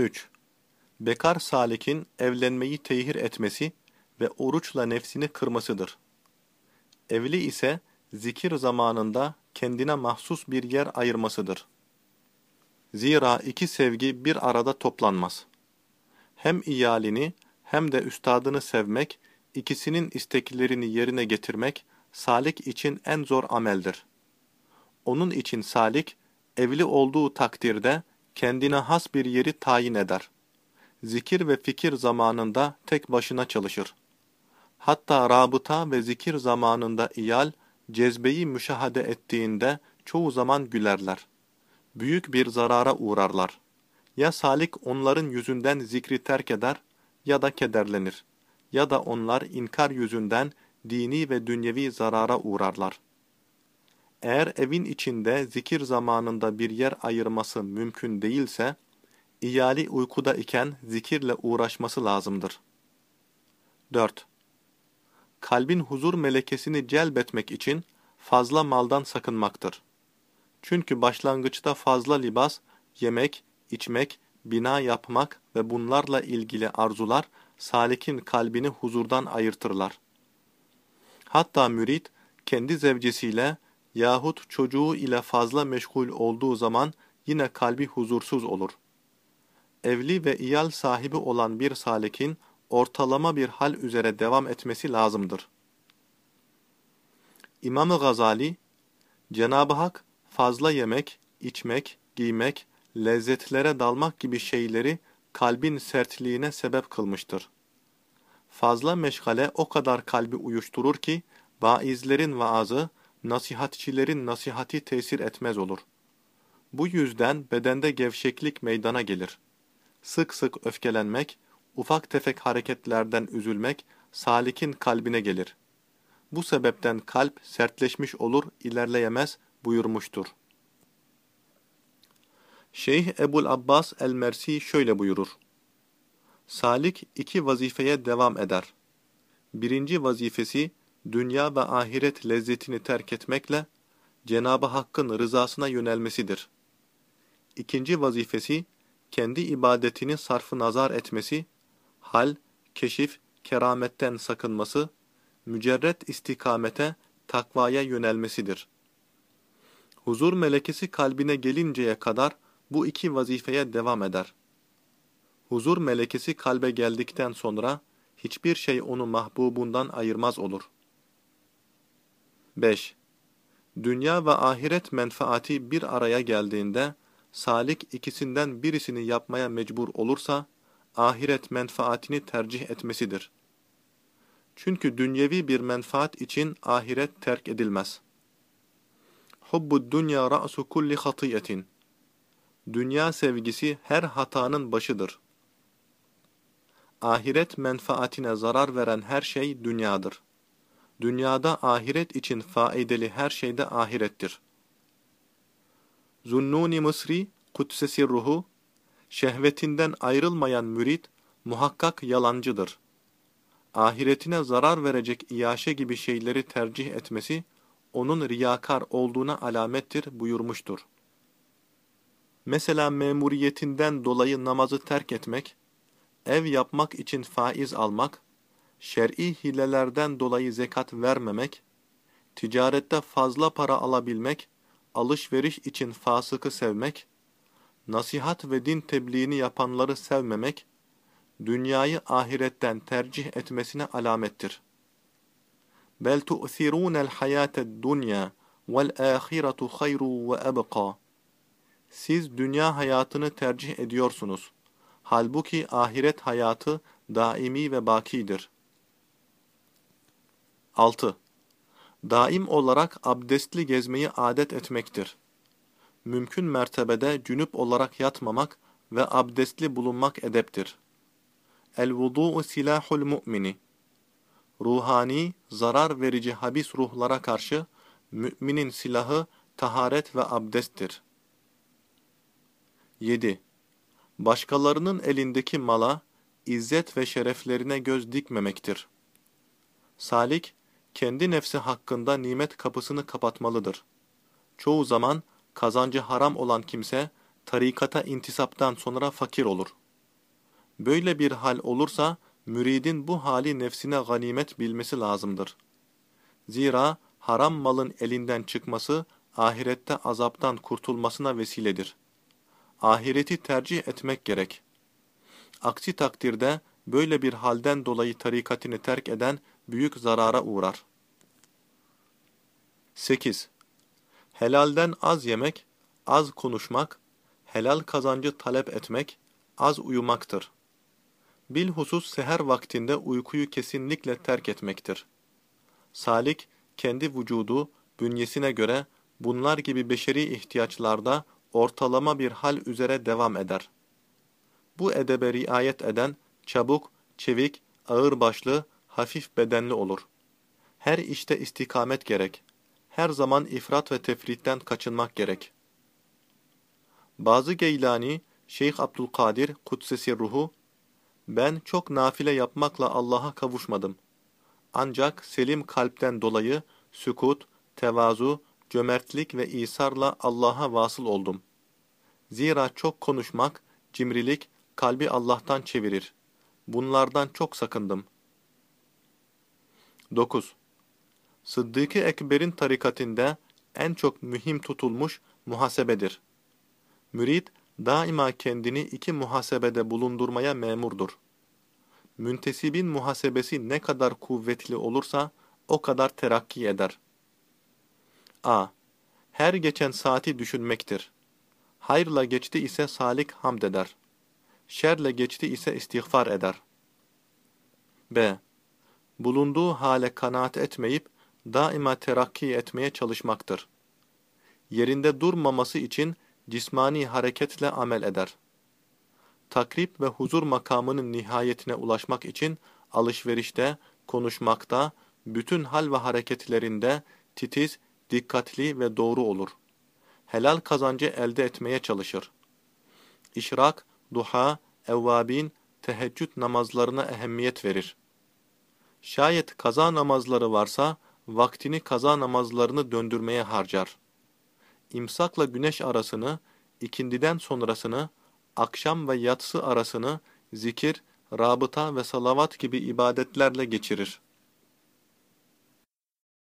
3. Bekar salikin evlenmeyi tehir etmesi ve oruçla nefsini kırmasıdır. Evli ise zikir zamanında kendine mahsus bir yer ayırmasıdır. Zira iki sevgi bir arada toplanmaz. Hem iyalini hem de üstadını sevmek, ikisinin isteklerini yerine getirmek, salik için en zor ameldir. Onun için salik, evli olduğu takdirde kendine has bir yeri tayin eder. Zikir ve fikir zamanında tek başına çalışır. Hatta rabıta ve zikir zamanında iyal, cezbeyi müşahede ettiğinde çoğu zaman gülerler. Büyük bir zarara uğrarlar. Ya salik onların yüzünden zikri terk eder ya da kederlenir. Ya da onlar inkar yüzünden dini ve dünyevi zarara uğrarlar. Eğer evin içinde zikir zamanında bir yer ayırması mümkün değilse, iyali uykuda iken zikirle uğraşması lazımdır. 4. Kalbin huzur melekesini celbetmek için fazla maldan sakınmaktır. Çünkü başlangıçta fazla libas, yemek, içmek, bina yapmak ve bunlarla ilgili arzular salikin kalbini huzurdan ayırtırlar. Hatta mürit kendi zevcesiyle yahut çocuğu ile fazla meşgul olduğu zaman yine kalbi huzursuz olur. Evli ve iyal sahibi olan bir salikin ortalama bir hal üzere devam etmesi lazımdır. İmam-ı Gazali, Cenab-ı Hak fazla yemek, içmek, giymek, lezzetlere dalmak gibi şeyleri kalbin sertliğine sebep kılmıştır. Fazla meşgale o kadar kalbi uyuşturur ki, vaizlerin vaazı, nasihatçilerin nasihati tesir etmez olur. Bu yüzden bedende gevşeklik meydana gelir. Sık sık öfkelenmek, ufak tefek hareketlerden üzülmek, salikin kalbine gelir. Bu sebepten kalp sertleşmiş olur, ilerleyemez buyurmuştur. Şeyh Ebul Abbas el-Mersi şöyle buyurur. Salik iki vazifeye devam eder. Birinci vazifesi, dünya ve ahiret lezzetini terk etmekle, Cenab-ı Hakk'ın rızasına yönelmesidir. İkinci vazifesi, kendi ibadetini sarfı nazar etmesi, hal, keşif, kerametten sakınması, mücerret istikamete, takvaya yönelmesidir. Huzur melekesi kalbine gelinceye kadar bu iki vazifeye devam eder. Huzur melekesi kalbe geldikten sonra hiçbir şey onu mahbubundan ayırmaz olur. 5. Dünya ve ahiret menfaati bir araya geldiğinde, salik ikisinden birisini yapmaya mecbur olursa, ahiret menfaatini tercih etmesidir. Çünkü dünyevi bir menfaat için ahiret terk edilmez. Hubbud dünya ra'su kulli hatiyetin. Dünya sevgisi her hatanın başıdır. Ahiret menfaatine zarar veren her şey dünyadır. Dünyada ahiret için faydalı her şey de ahirettir. Zunnuni Mısri, Kudsesi ruhu, şehvetinden ayrılmayan mürit, muhakkak yalancıdır. Ahiretine zarar verecek iyaşe gibi şeyleri tercih etmesi, onun riyakar olduğuna alamettir buyurmuştur. Mesela memuriyetinden dolayı namazı terk etmek, ev yapmak için faiz almak, şer'i hilelerden dolayı zekat vermemek, ticarette fazla para alabilmek, alışveriş için fasıkı sevmek, nasihat ve din tebliğini yapanları sevmemek, dünyayı ahiretten tercih etmesine alamettir. Hayâted dunya vel âhiretu hayru ve ebqa. Siz dünya hayatını tercih ediyorsunuz. Halbuki ahiret hayatı daimi ve bakidir. 6. Daim olarak abdestli gezmeyi adet etmektir. Mümkün mertebede cünüp olarak yatmamak ve abdestli bulunmak edeptir. El-vudu'u silahul mu'mini. Ruhani, zarar verici habis ruhlara karşı müminin silahı taharet ve abdesttir. 7. Başkalarının elindeki mala, izzet ve şereflerine göz dikmemektir. Salik, kendi nefsi hakkında nimet kapısını kapatmalıdır. Çoğu zaman kazancı haram olan kimse, tarikata intisaptan sonra fakir olur. Böyle bir hal olursa, müridin bu hali nefsine ganimet bilmesi lazımdır. Zira haram malın elinden çıkması, ahirette azaptan kurtulmasına vesiledir. Ahireti tercih etmek gerek. Aksi takdirde, böyle bir halden dolayı tarikatini terk eden büyük zarara uğrar. 8. Helalden az yemek, az konuşmak, helal kazancı talep etmek, az uyumaktır. Bilhusus seher vaktinde uykuyu kesinlikle terk etmektir. Salik, kendi vücudu, bünyesine göre bunlar gibi beşeri ihtiyaçlarda ortalama bir hal üzere devam eder. Bu edebe riayet eden, çabuk, çevik, ağırbaşlı, hafif bedenli olur. Her işte istikamet gerek. Her zaman ifrat ve tefritten kaçınmak gerek. Bazı Geylani, Şeyh Abdülkadir Kudsesi Ruhu, ben çok nafile yapmakla Allah'a kavuşmadım. Ancak selim kalpten dolayı sükut, tevazu, cömertlik ve isarla Allah'a vasıl oldum. Zira çok konuşmak, cimrilik, kalbi Allah'tan çevirir. Bunlardan çok sakındım. 9. Sıddık-ı Ekber'in tarikatinde en çok mühim tutulmuş muhasebedir. Mürid, daima kendini iki muhasebede bulundurmaya memurdur. Müntesibin muhasebesi ne kadar kuvvetli olursa o kadar terakki eder. a. Her geçen saati düşünmektir. Hayırla geçti ise salik hamd eder. Şerle geçti ise istiğfar eder. b. Bulunduğu hale kanaat etmeyip daima terakki etmeye çalışmaktır. Yerinde durmaması için cismani hareketle amel eder. Takrip ve huzur makamının nihayetine ulaşmak için alışverişte, konuşmakta, bütün hal ve hareketlerinde titiz, dikkatli ve doğru olur. Helal kazancı elde etmeye çalışır. İşrak, duha, evvabin, teheccüd namazlarına ehemmiyet verir. Şayet kaza namazları varsa, vaktini kaza namazlarını döndürmeye harcar imsakla güneş arasını, ikindiden sonrasını, akşam ve yatsı arasını zikir, rabıta ve salavat gibi ibadetlerle geçirir.